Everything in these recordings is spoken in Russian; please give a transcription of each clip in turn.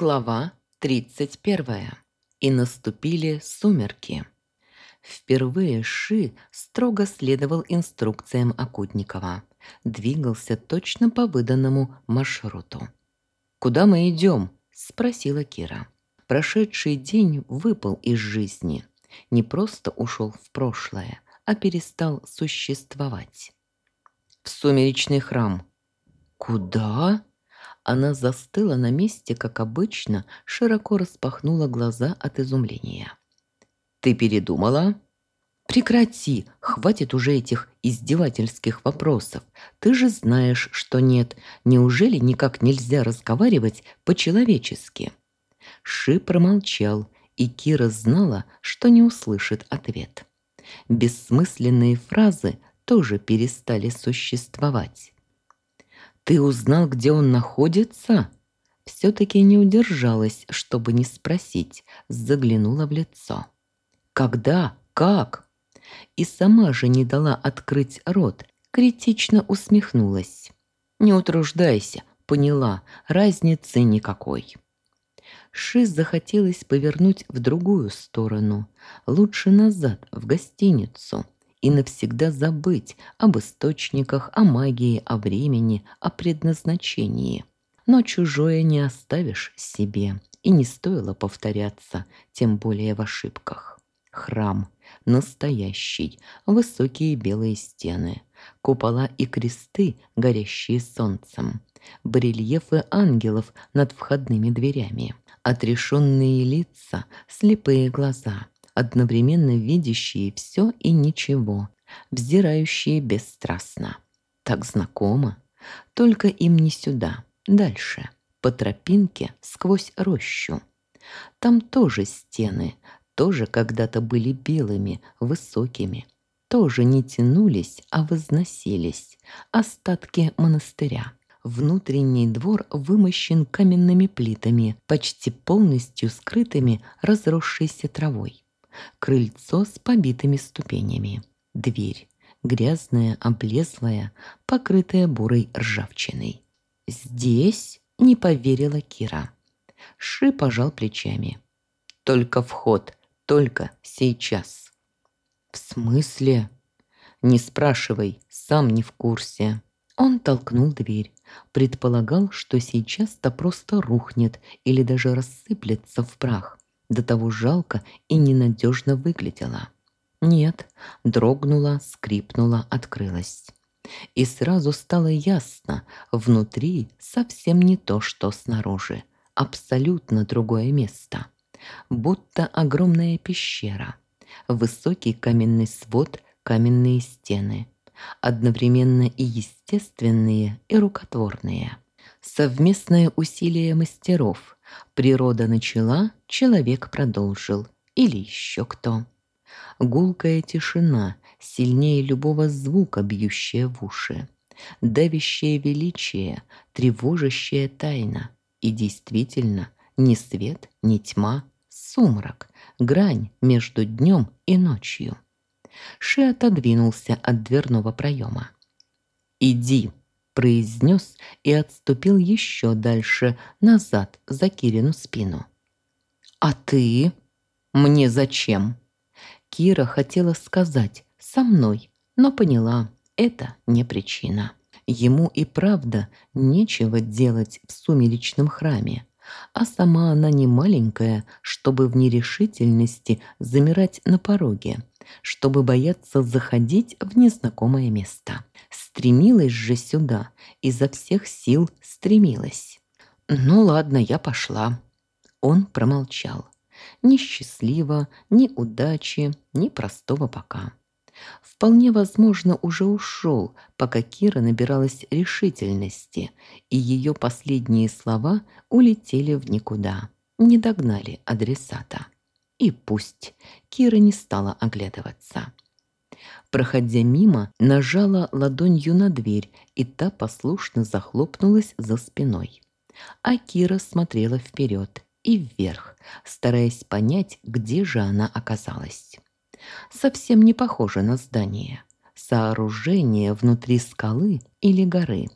Глава 31. И наступили сумерки. Впервые Ши строго следовал инструкциям Акутникова. Двигался точно по выданному маршруту. «Куда мы идем?» – спросила Кира. Прошедший день выпал из жизни. Не просто ушел в прошлое, а перестал существовать. «В сумеречный храм». «Куда?» Она застыла на месте, как обычно, широко распахнула глаза от изумления. «Ты передумала?» «Прекрати! Хватит уже этих издевательских вопросов. Ты же знаешь, что нет. Неужели никак нельзя разговаривать по-человечески?» Ши промолчал, и Кира знала, что не услышит ответ. Бессмысленные фразы тоже перестали существовать. «Ты узнал, где он находится?» Все-таки не удержалась, чтобы не спросить, заглянула в лицо. «Когда? Как?» И сама же не дала открыть рот, критично усмехнулась. «Не утруждайся, поняла, разницы никакой». Шиз захотелось повернуть в другую сторону, лучше назад, в гостиницу – и навсегда забыть об источниках, о магии, о времени, о предназначении. Но чужое не оставишь себе, и не стоило повторяться, тем более в ошибках. Храм. Настоящий. Высокие белые стены. Купола и кресты, горящие солнцем. Барельефы ангелов над входными дверями. Отрешенные лица, слепые глаза – одновременно видящие все и ничего, взирающие бесстрастно. Так знакомо. Только им не сюда, дальше, по тропинке сквозь рощу. Там тоже стены, тоже когда-то были белыми, высокими, тоже не тянулись, а возносились, остатки монастыря. Внутренний двор вымощен каменными плитами, почти полностью скрытыми разросшейся травой. Крыльцо с побитыми ступенями. Дверь. Грязная, облезлая, покрытая бурой ржавчиной. «Здесь?» — не поверила Кира. Ши пожал плечами. «Только вход, только сейчас». «В смысле?» «Не спрашивай, сам не в курсе». Он толкнул дверь. Предполагал, что сейчас-то просто рухнет или даже рассыплется в прах. До того жалко и ненадежно выглядела. Нет, дрогнула, скрипнула, открылась. И сразу стало ясно, внутри совсем не то, что снаружи. Абсолютно другое место. Будто огромная пещера. Высокий каменный свод, каменные стены. Одновременно и естественные, и рукотворные. Совместное усилие мастеров – Природа начала, человек продолжил. Или еще кто. Гулкая тишина, сильнее любого звука, бьющая в уши. Давящее величие, тревожащая тайна. И действительно, ни свет, ни тьма, сумрак, грань между днем и ночью. Ши отодвинулся от дверного проема. «Иди!» Произнес и отступил еще дальше, назад, за Кирину спину. «А ты? Мне зачем?» Кира хотела сказать «со мной», но поняла, это не причина. Ему и правда нечего делать в сумеречном храме, а сама она не маленькая, чтобы в нерешительности замирать на пороге, чтобы бояться заходить в незнакомое место. Стремилась же сюда, изо всех сил стремилась. «Ну ладно, я пошла». Он промолчал. Ни счастливо, ни удачи, ни простого пока. Вполне возможно, уже ушел, пока Кира набиралась решительности, и ее последние слова улетели в никуда, не догнали адресата. И пусть Кира не стала оглядываться. Проходя мимо, нажала ладонью на дверь, и та послушно захлопнулась за спиной. А Кира смотрела вперед и вверх, стараясь понять, где же она оказалась. Совсем не похоже на здание. Сооружение внутри скалы или горы,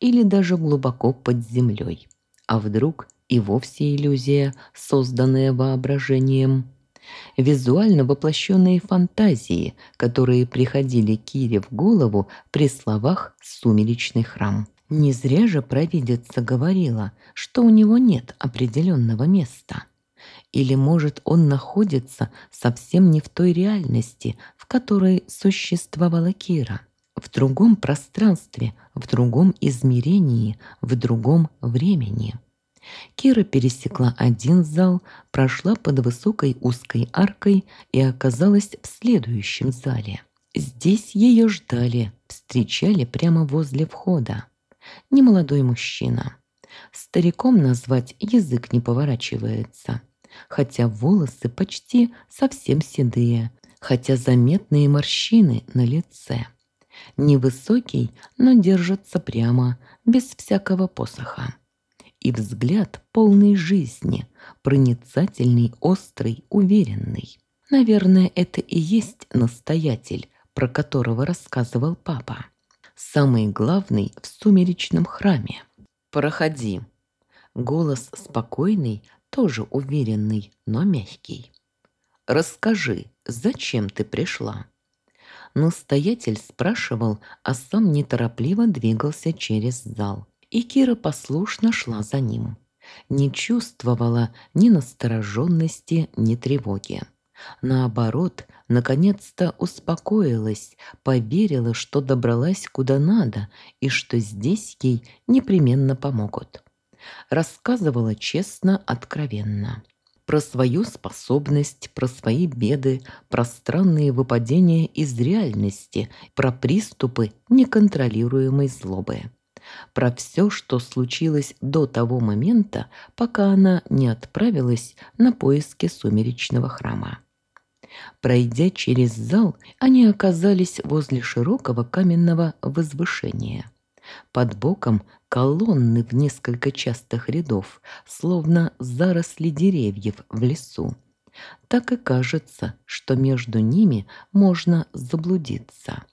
или даже глубоко под землей. А вдруг и вовсе иллюзия, созданная воображением. Визуально воплощенные фантазии, которые приходили Кире в голову при словах «сумеречный храм». Не зря же провидица говорила, что у него нет определенного места. Или, может, он находится совсем не в той реальности, в которой существовала Кира, в другом пространстве, в другом измерении, в другом времени. Кира пересекла один зал, прошла под высокой узкой аркой и оказалась в следующем зале. Здесь ее ждали, встречали прямо возле входа. Немолодой мужчина. Стариком назвать язык не поворачивается, хотя волосы почти совсем седые, хотя заметные морщины на лице. Невысокий, но держится прямо, без всякого посоха и взгляд полный жизни, проницательный, острый, уверенный. Наверное, это и есть настоятель, про которого рассказывал папа. Самый главный в сумеречном храме. «Проходи». Голос спокойный, тоже уверенный, но мягкий. «Расскажи, зачем ты пришла?» Настоятель спрашивал, а сам неторопливо двигался через зал и Кира послушно шла за ним. Не чувствовала ни настороженности, ни тревоги. Наоборот, наконец-то успокоилась, поверила, что добралась куда надо и что здесь ей непременно помогут. Рассказывала честно, откровенно. Про свою способность, про свои беды, про странные выпадения из реальности, про приступы неконтролируемой злобы про все, что случилось до того момента, пока она не отправилась на поиски сумеречного храма. Пройдя через зал, они оказались возле широкого каменного возвышения. Под боком колонны в несколько частых рядов, словно заросли деревьев в лесу. Так и кажется, что между ними можно заблудиться.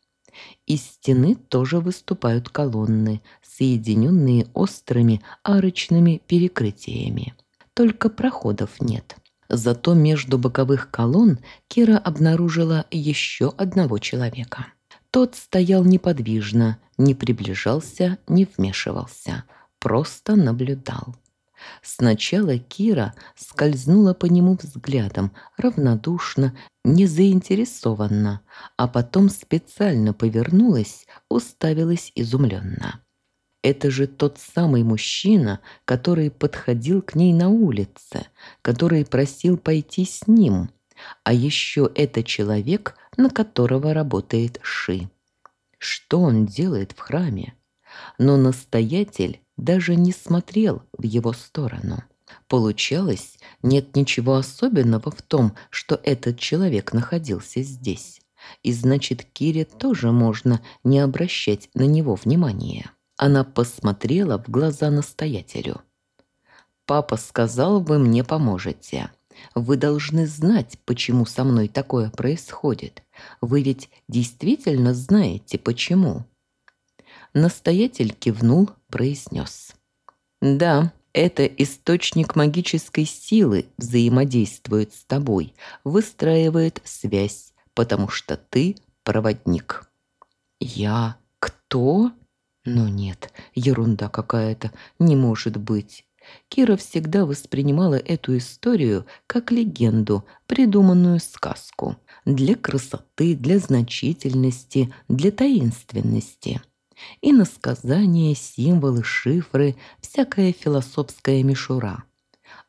Из стены тоже выступают колонны, соединенные острыми арочными перекрытиями. Только проходов нет. Зато между боковых колонн Кира обнаружила еще одного человека. Тот стоял неподвижно, не приближался, не вмешивался, просто наблюдал. Сначала Кира скользнула по нему взглядом, равнодушно, незаинтересованно, а потом специально повернулась, уставилась изумленно. Это же тот самый мужчина, который подходил к ней на улице, который просил пойти с ним. А еще это человек, на которого работает Ши. Что он делает в храме? Но настоятель даже не смотрел в его сторону. Получалось, нет ничего особенного в том, что этот человек находился здесь. И значит, Кире тоже можно не обращать на него внимания. Она посмотрела в глаза настоятелю. «Папа сказал, вы мне поможете. Вы должны знать, почему со мной такое происходит. Вы ведь действительно знаете, почему». Настоятель кивнул, произнес. «Да, это источник магической силы взаимодействует с тобой, выстраивает связь, потому что ты проводник». «Я кто?» Но нет, ерунда какая-то, не может быть. Кира всегда воспринимала эту историю как легенду, придуманную сказку. Для красоты, для значительности, для таинственности. И на сказания, символы, шифры, всякая философская мишура.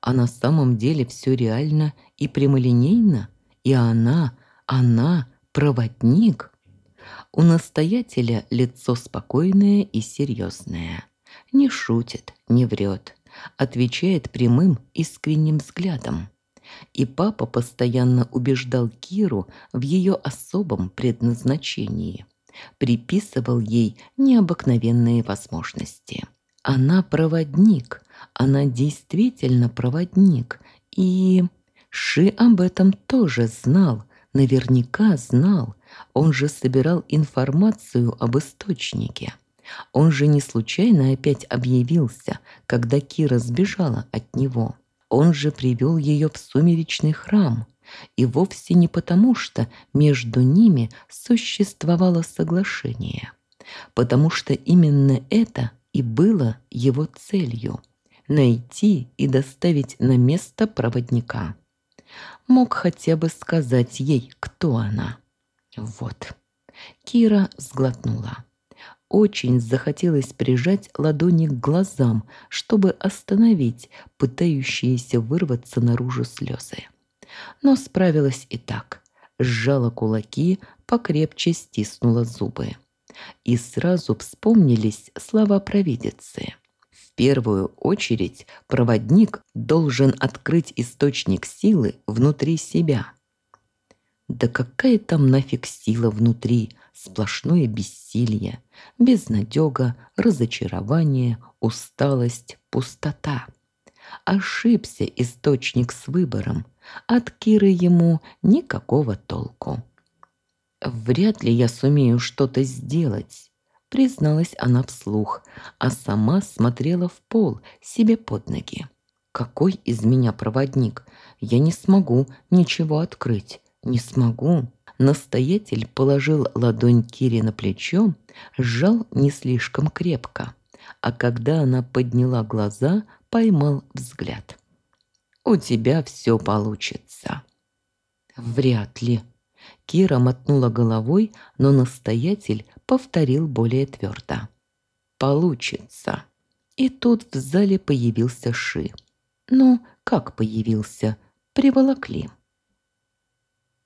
А на самом деле все реально и прямолинейно. И она, она, проводник – у настоятеля лицо спокойное и серьезное. Не шутит, не врет. Отвечает прямым, искренним взглядом. И папа постоянно убеждал Киру в ее особом предназначении. Приписывал ей необыкновенные возможности. Она проводник, она действительно проводник. И Ши об этом тоже знал, наверняка знал, он же собирал информацию об источнике. Он же не случайно опять объявился, когда Кира сбежала от него. Он же привел ее в сумеречный храм. И вовсе не потому, что между ними существовало соглашение. Потому что именно это и было его целью – найти и доставить на место проводника. Мог хотя бы сказать ей, кто она. Вот. Кира сглотнула. Очень захотелось прижать ладони к глазам, чтобы остановить пытающиеся вырваться наружу слезы. Но справилась и так. Сжала кулаки, покрепче стиснула зубы. И сразу вспомнились слова провидицы. В первую очередь проводник должен открыть источник силы внутри себя. Да какая там нафиг сила внутри? Сплошное бессилие, безнадега, разочарование, усталость, пустота. Ошибся источник с выбором. От Киры ему никакого толку. «Вряд ли я сумею что-то сделать», — призналась она вслух, а сама смотрела в пол себе под ноги. «Какой из меня проводник? Я не смогу ничего открыть. Не смогу». Настоятель положил ладонь Кире на плечо, сжал не слишком крепко, а когда она подняла глаза, поймал взгляд. «У тебя все получится». «Вряд ли», Кира мотнула головой, но настоятель повторил более твердо. «Получится». И тут в зале появился Ши. Ну, как появился? Приволокли.